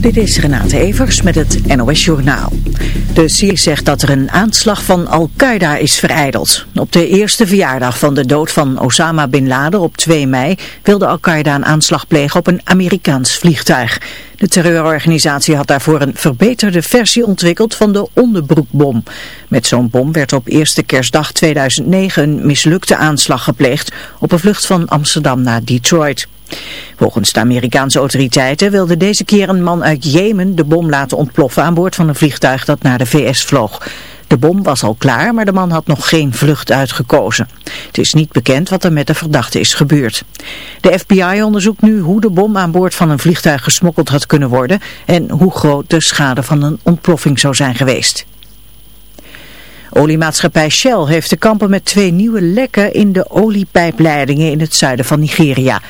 Dit is Renate Evers met het NOS Journaal. De CIA zegt dat er een aanslag van Al-Qaeda is vereideld. Op de eerste verjaardag van de dood van Osama Bin Laden op 2 mei wilde Al-Qaeda een aanslag plegen op een Amerikaans vliegtuig. De terreurorganisatie had daarvoor een verbeterde versie ontwikkeld van de onderbroekbom. Met zo'n bom werd op eerste kerstdag 2009 een mislukte aanslag gepleegd op een vlucht van Amsterdam naar Detroit. Volgens de Amerikaanse autoriteiten wilde deze keer een man uit Jemen de bom laten ontploffen aan boord van een vliegtuig dat naar de VS vloog. De bom was al klaar, maar de man had nog geen vlucht uitgekozen. Het is niet bekend wat er met de verdachte is gebeurd. De FBI onderzoekt nu hoe de bom aan boord van een vliegtuig gesmokkeld had kunnen worden en hoe groot de schade van een ontploffing zou zijn geweest. Oliemaatschappij Shell heeft te kampen met twee nieuwe lekken in de oliepijpleidingen in het zuiden van Nigeria.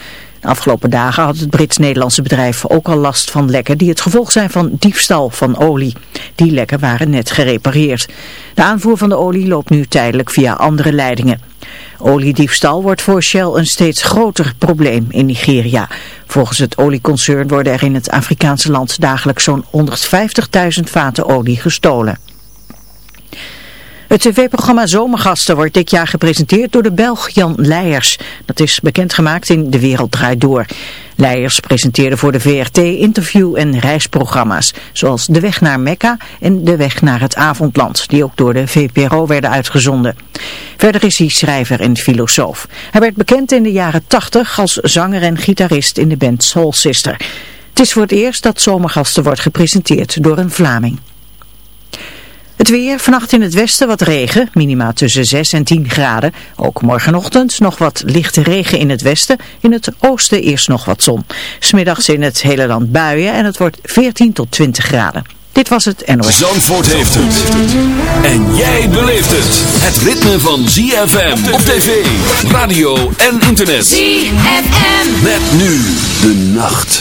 Afgelopen dagen had het Brits-Nederlandse bedrijf ook al last van lekken die het gevolg zijn van diefstal van olie. Die lekken waren net gerepareerd. De aanvoer van de olie loopt nu tijdelijk via andere leidingen. Oliediefstal wordt voor Shell een steeds groter probleem in Nigeria. Volgens het olieconcern worden er in het Afrikaanse land dagelijks zo'n 150.000 vaten olie gestolen. Het tv-programma Zomergasten wordt dit jaar gepresenteerd door de Belg Jan Leijers. Dat is bekendgemaakt in De Wereld Draait Door. Leijers presenteerde voor de VRT interview- en reisprogramma's, zoals De Weg naar Mekka en De Weg naar het Avondland, die ook door de VPRO werden uitgezonden. Verder is hij schrijver en filosoof. Hij werd bekend in de jaren 80 als zanger en gitarist in de band Soul Sister. Het is voor het eerst dat Zomergasten wordt gepresenteerd door een Vlaming. Het weer, vannacht in het westen wat regen, minima tussen 6 en 10 graden. Ook morgenochtend nog wat lichte regen in het westen, in het oosten eerst nog wat zon. Smiddags in het hele land buien en het wordt 14 tot 20 graden. Dit was het NOS. Zandvoort heeft het. En jij beleeft het. Het ritme van ZFM op tv, radio en internet. ZFM. Met nu de nacht.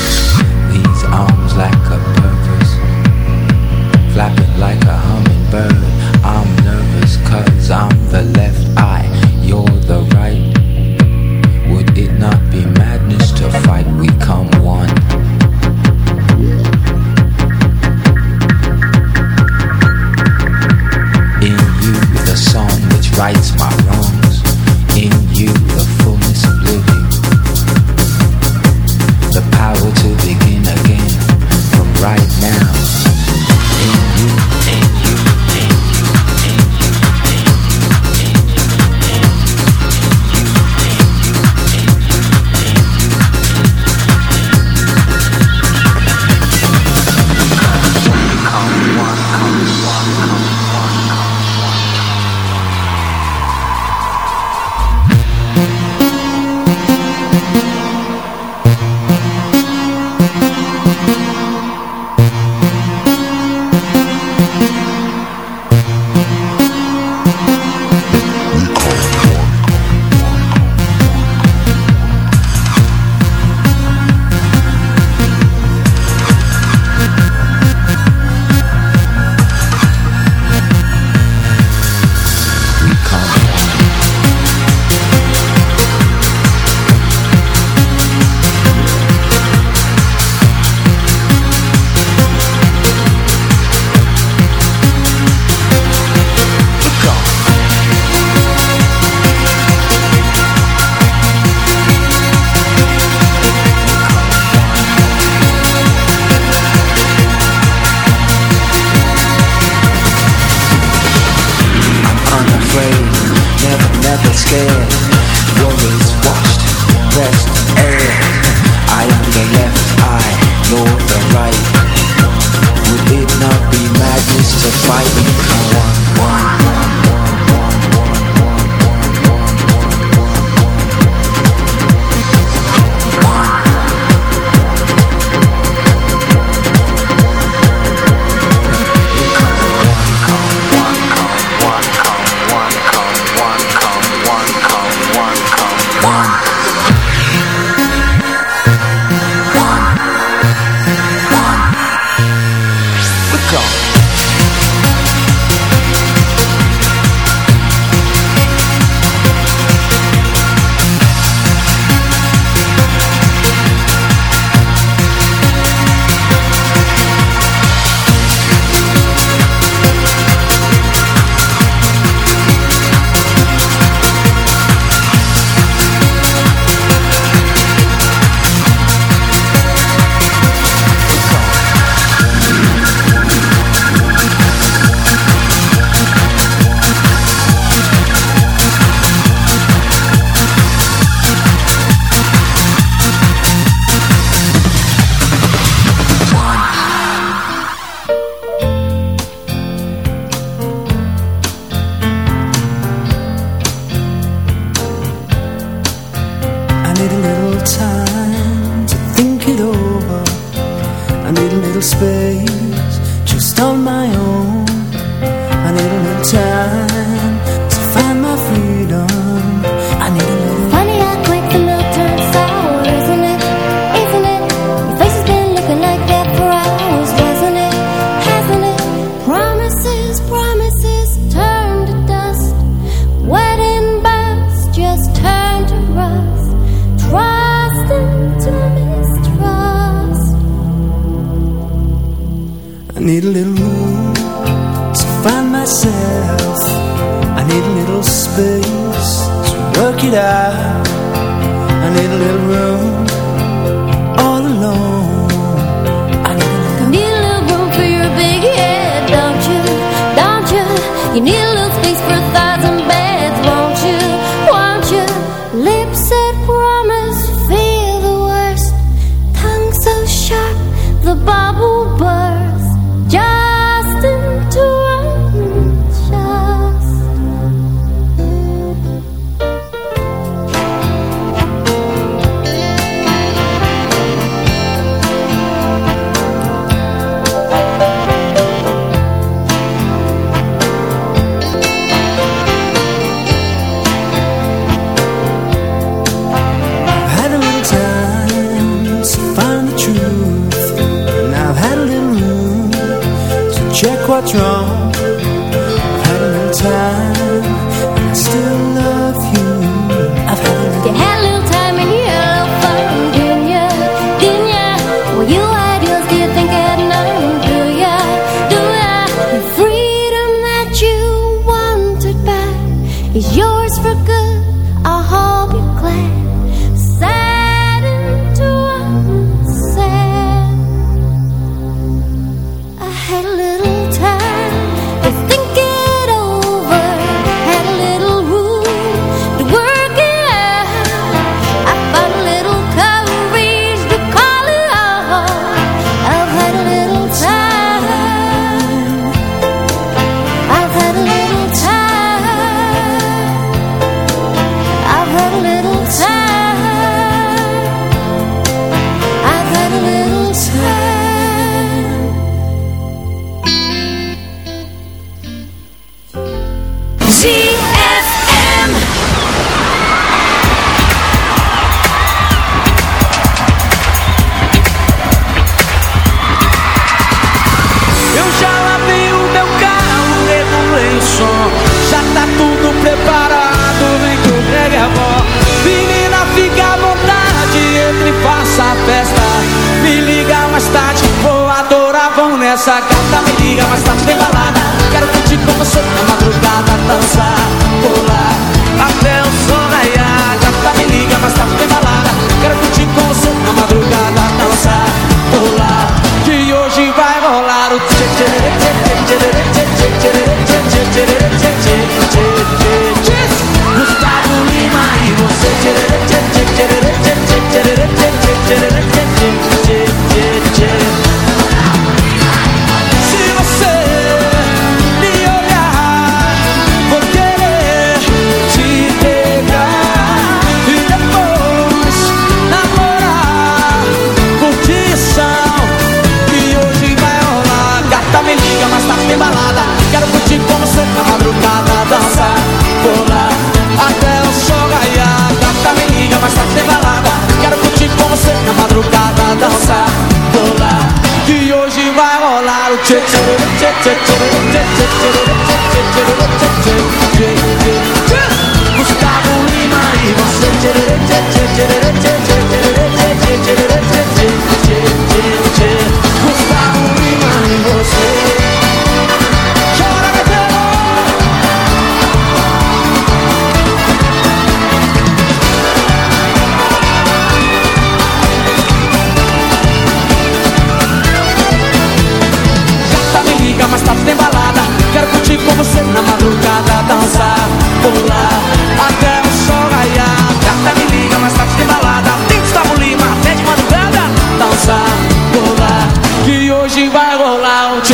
essa gata me liga, mas tá bem balada. Quero curtir com você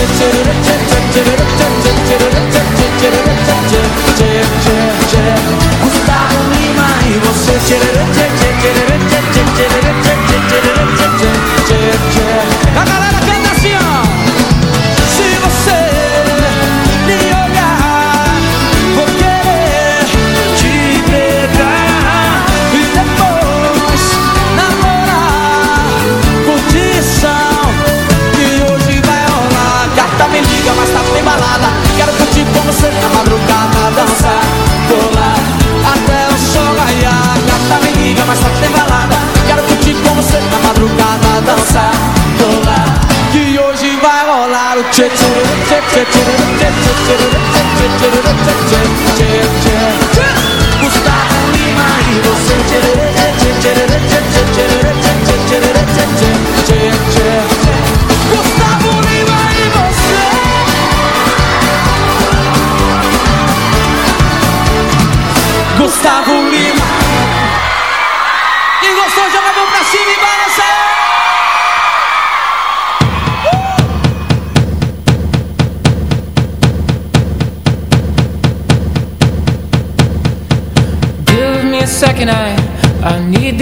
tut tut tut tut tut tut tut tut tut tut tut tut tut tut tut tut tut tut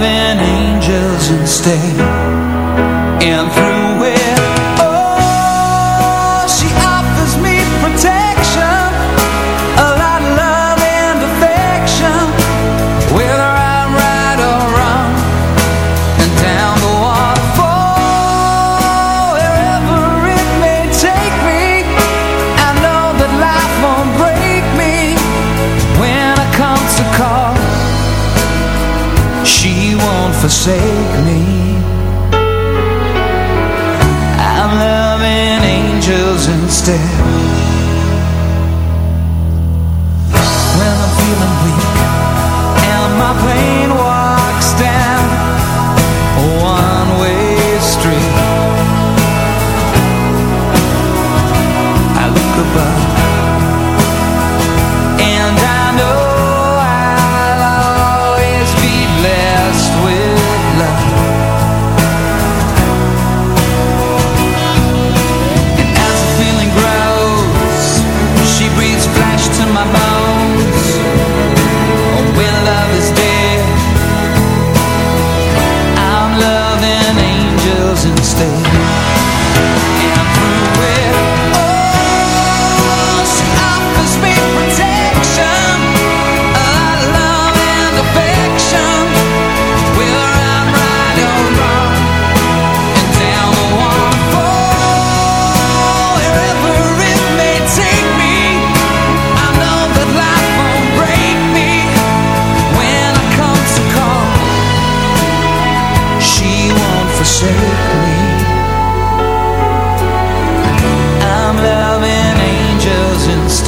loving angels instead.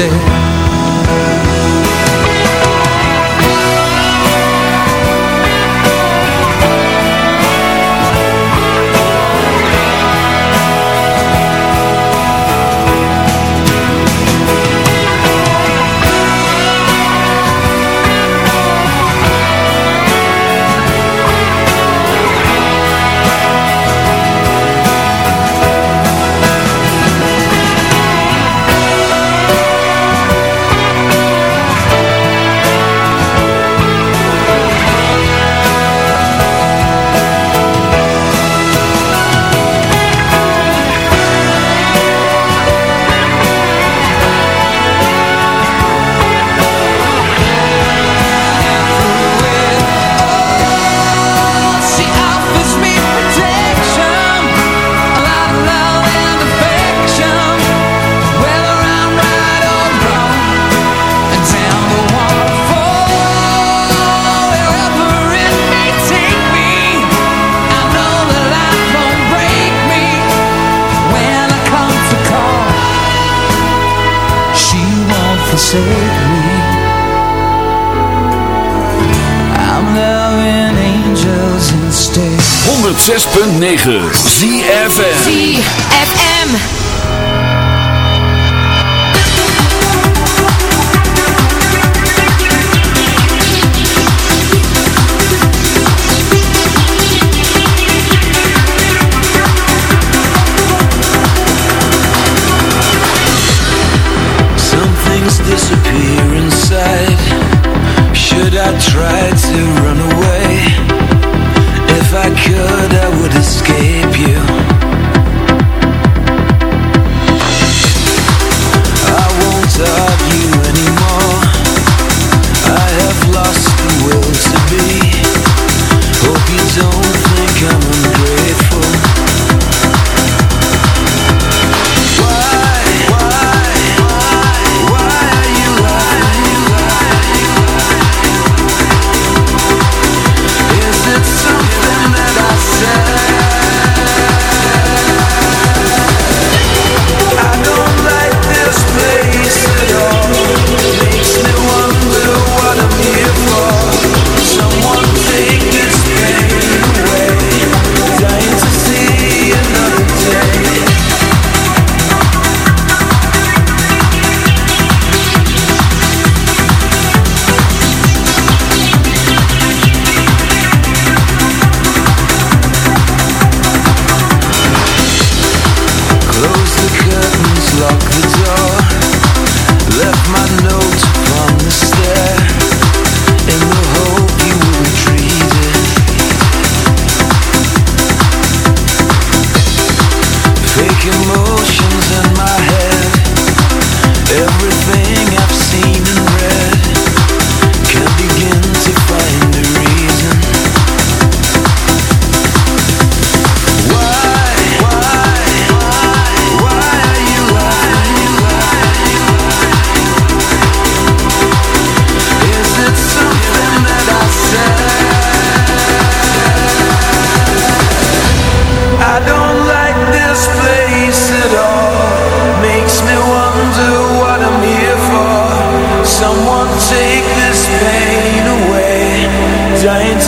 stare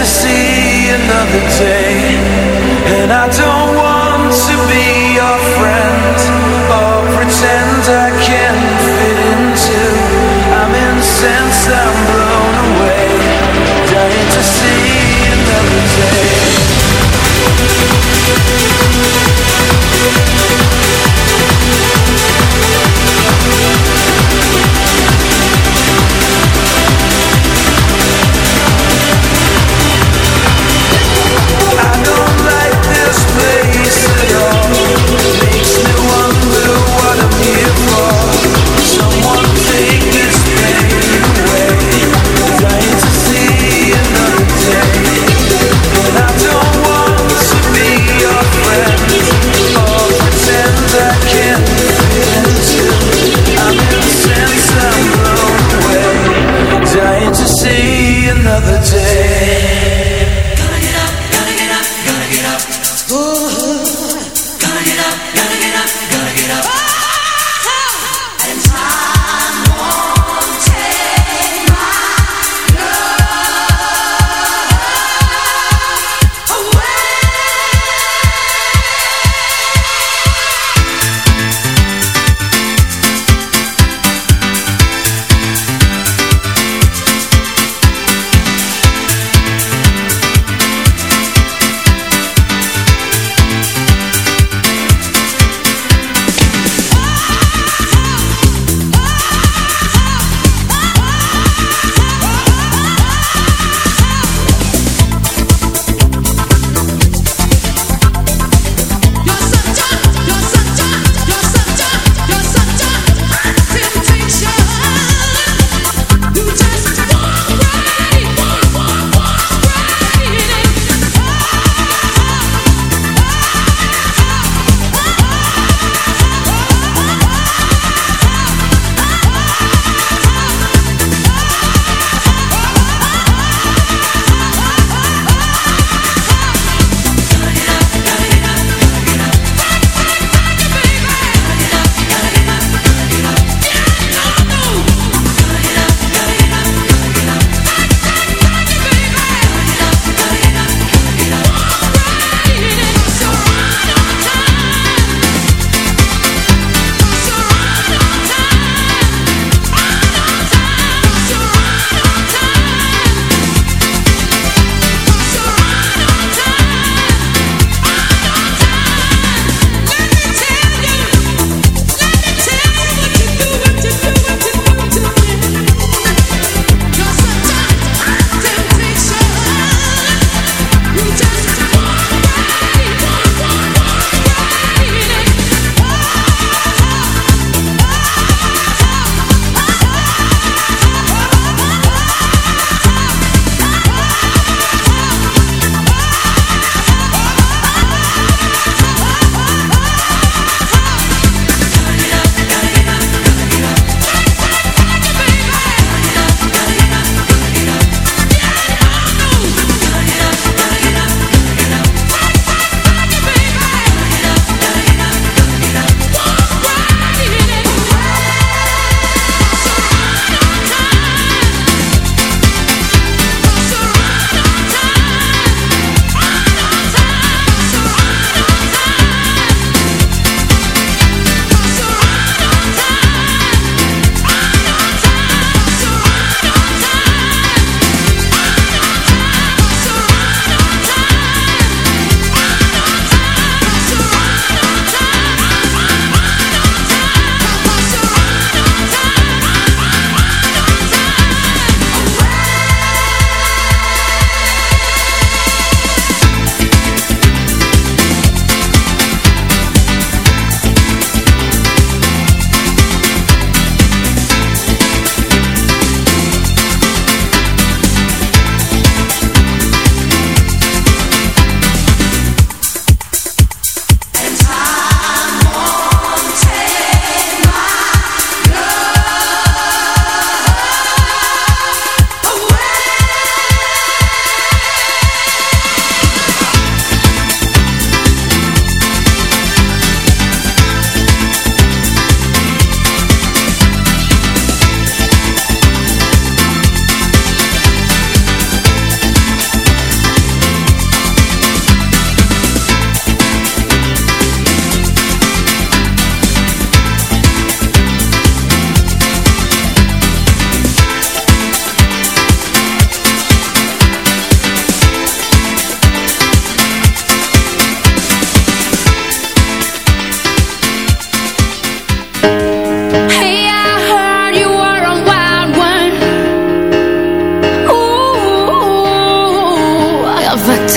see another day.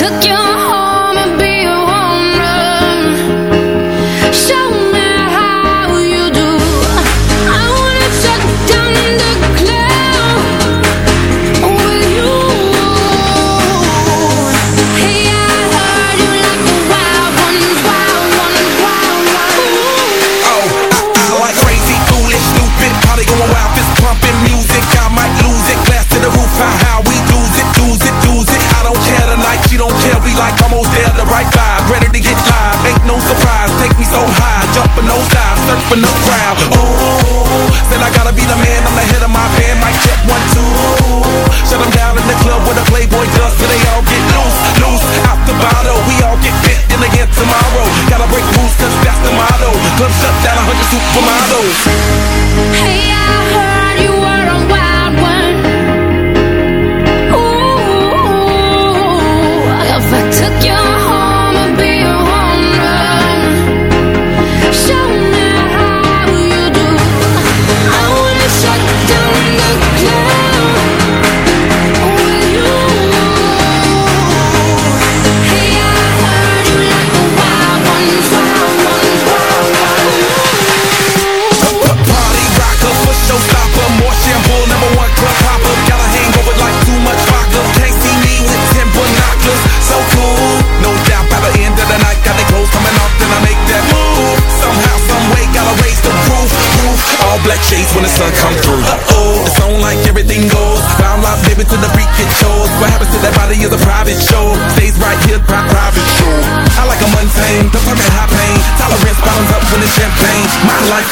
took you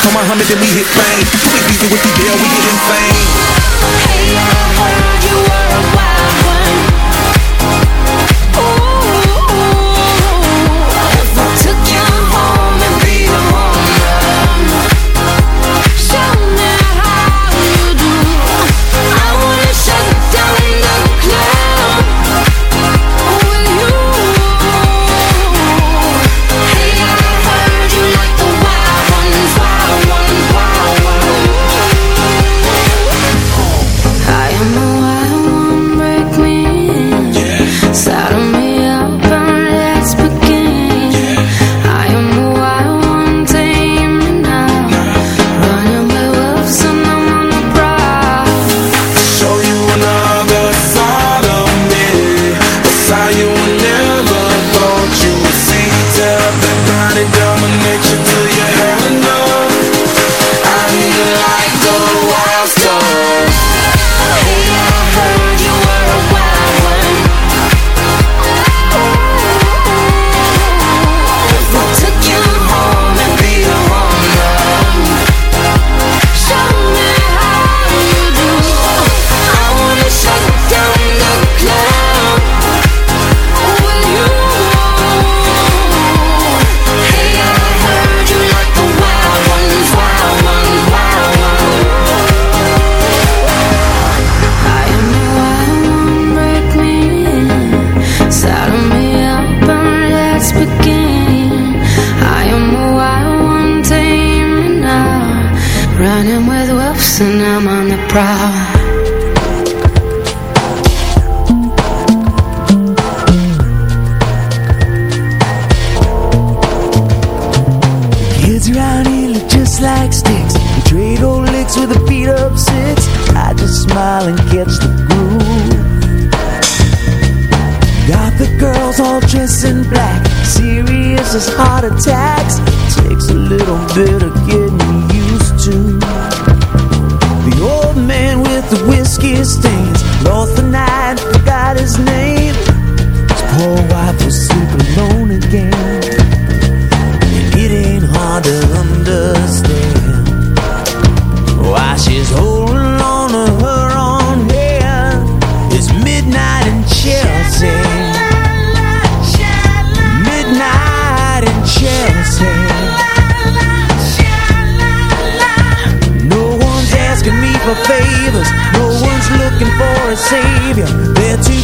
Come Muhammad then we hit fame. We beat you with the deal, we get insane. Hey, I heard you were a to the beat of six. I just smile and catch the groove. Got the girls all dressed in black. Serious as heart attacks. Takes a little bit of getting used to. The old man with the whiskey stains. Lost the night, forgot his name. His poor wife was sleeping alone again. looking for a savior. They're too